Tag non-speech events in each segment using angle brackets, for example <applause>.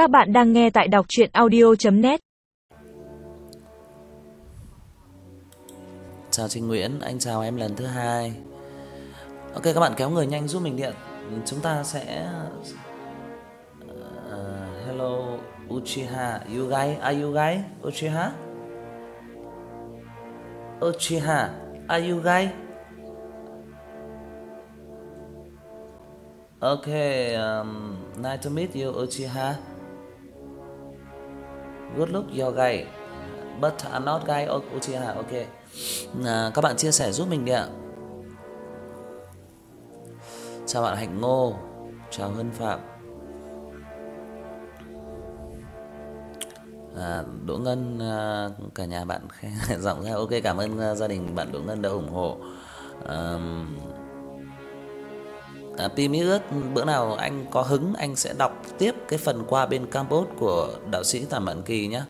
Các bạn đang nghe tại đọc audio net Chào Trinh Nguyễn, anh chào em lần thứ hai. Ok các bạn kéo người nhanh giúp mình điện. Chúng ta sẽ uh, hello Uchiha, you guys, are you guys Uchiha? Uchiha, are you guys? Okay, um, nice to meet you Uchiha. Good look your guy. But I'm not guy Uchiha. ok À, các bạn chia sẻ giúp mình đi ạ. Chào bạn Hạnh Ngô, chào Hân Phạm. À, Đỗ Ngân à, cả nhà bạn khen <laughs> giọng ra. Ok cảm ơn à, gia đình bạn Đỗ Ngân đã ủng hộ. À, à, Pi Mỹ ước bữa nào anh có hứng anh sẽ đọc tiếp cái phần qua bên Campuchia của đạo sĩ Tả Mạn Kỳ nhé.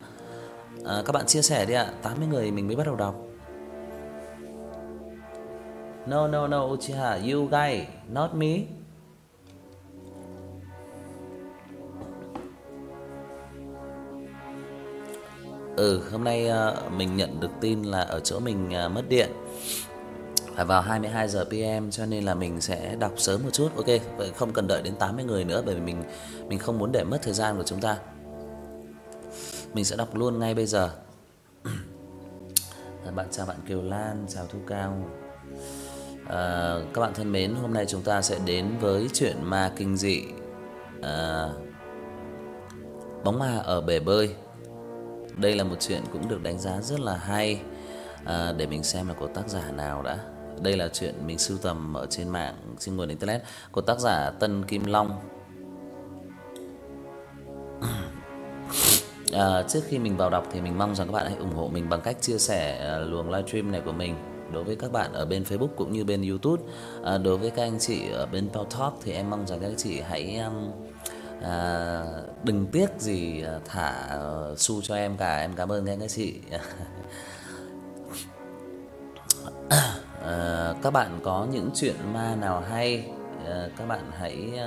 À, các bạn chia sẻ đi ạ, 80 người mình mới bắt đầu đọc. No no no Uchiha, you guy, not me. Ừ, hôm nay à, mình nhận được tin là ở chỗ mình à, mất điện. Phải vào 22 giờ PM cho nên là mình sẽ đọc sớm một chút. Ok, vậy không cần đợi đến 80 người nữa bởi vì mình mình không muốn để mất thời gian của chúng ta. Mình sẽ đọc luôn ngay bây giờ. <clears throat> À, bạn chào bạn Kiều Lan, chào Thu Cao. À, các bạn thân mến, hôm nay chúng ta sẽ đến với chuyện ma kinh dị. À, bóng ma ở bể bơi. Đây là một chuyện cũng được đánh giá rất là hay. À, để mình xem là của tác giả nào đã. Đây là chuyện mình sưu tầm ở trên mạng trên nguồn internet của tác giả Tân Kim Long. <clears throat> À, trước khi mình vào đọc thì mình mong rằng các bạn hãy ủng hộ mình bằng cách chia sẻ uh, luồng livestream này của mình đối với các bạn ở bên Facebook cũng như bên YouTube. À, đối với các anh chị ở bên Pau Talk thì em mong rằng các anh chị hãy um, à, đừng tiếc gì à, thả ờ, xu cho em cả. Em cảm ơn các anh chị. <laughs> các bạn có những chuyện ma nào hay ờ, các bạn hãy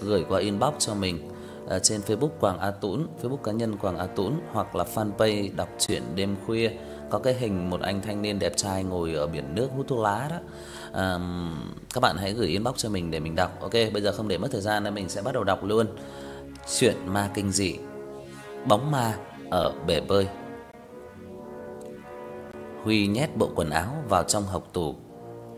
gửi qua inbox cho mình ờ, trên Facebook Quảng A Tún, Facebook cá nhân Quảng A Tún hoặc là fanpage đọc truyện đêm khuya có cái hình một anh thanh niên đẹp trai ngồi ở biển nước hút thuốc lá đó. À, các bạn hãy gửi inbox cho mình để mình đọc. Ok, bây giờ không để mất thời gian nên mình sẽ bắt đầu đọc luôn. Chuyện ma kinh dị. Bóng ma ở bể bơi. Huy nhét bộ quần áo vào trong hộc tủ.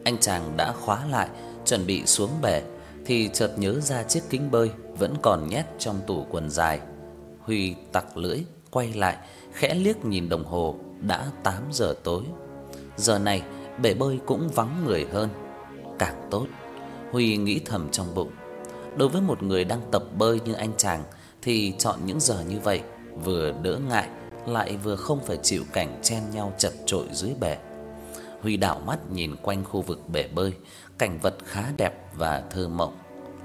Anh chàng đã khóa lại, chuẩn bị xuống bể thì chợt nhớ ra chiếc kính bơi vẫn còn nhét trong tủ quần dài. Huy tặc lưỡi quay lại, khẽ liếc nhìn đồng hồ, đã 8 giờ tối. Giờ này bể bơi cũng vắng người hơn, càng tốt. Huy nghĩ thầm trong bụng. Đối với một người đang tập bơi như anh chàng thì chọn những giờ như vậy vừa đỡ ngại lại vừa không phải chịu cảnh chen nhau chật chội dưới bể. Huy đảo mắt nhìn quanh khu vực bể bơi, cảnh vật khá đẹp và thơ mộng.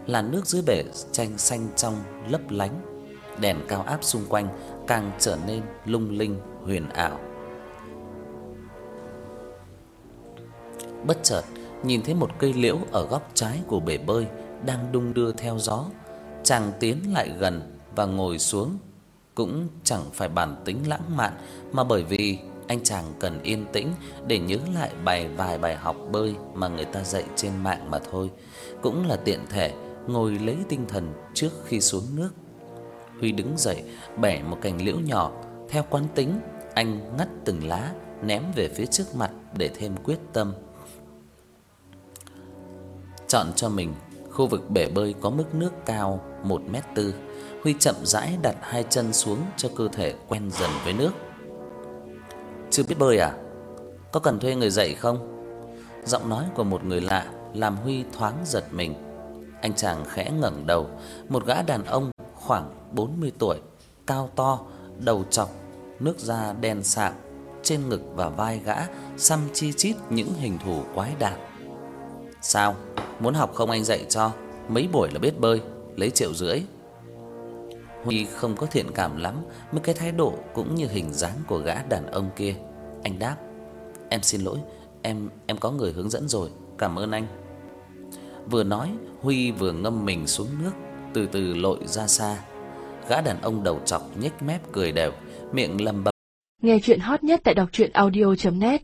Làn nước dưới bể tranh xanh trong lấp lánh, đèn cao áp xung quanh càng trở nên lung linh huyền ảo. Bất chợt, nhìn thấy một cây liễu ở góc trái của bể bơi đang đung đưa theo gió. Chàng tiến lại gần và ngồi xuống, cũng chẳng phải bản tính lãng mạn mà bởi vì anh chàng cần yên tĩnh để nhớ lại bài vài bài học bơi mà người ta dạy trên mạng mà thôi, cũng là tiện thể ngồi lấy tinh thần trước khi xuống nước. Huy đứng dậy, bẻ một cành liễu nhỏ, theo quán tính, anh ngắt từng lá ném về phía trước mặt để thêm quyết tâm. Chọn cho mình khu vực bể bơi có mức nước cao 1m4. Huy chậm rãi đặt hai chân xuống cho cơ thể quen dần với nước. Chưa biết bơi à? Có cần thuê người dạy không? Giọng nói của một người lạ làm Huy thoáng giật mình. Anh chàng khẽ ngẩng đầu, một gã đàn ông khoảng 40 tuổi, cao to, đầu trọc, nước da đen sạm, trên ngực và vai gã xăm chi chít những hình thù quái đản. "Sao, muốn học không anh dạy cho, mấy buổi là biết bơi, lấy triệu rưỡi." Huy không có thiện cảm lắm với cái thái độ cũng như hình dáng của gã đàn ông kia. Anh đáp: "Em xin lỗi, em em có người hướng dẫn rồi, cảm ơn anh." Vừa nói, Huy vừa ngâm mình xuống nước, từ từ lội ra xa. Gã đàn ông đầu trọc nhếch mép cười đều, miệng lẩm bẩm. Nghe truyện hot nhất tại đọc truyện audio net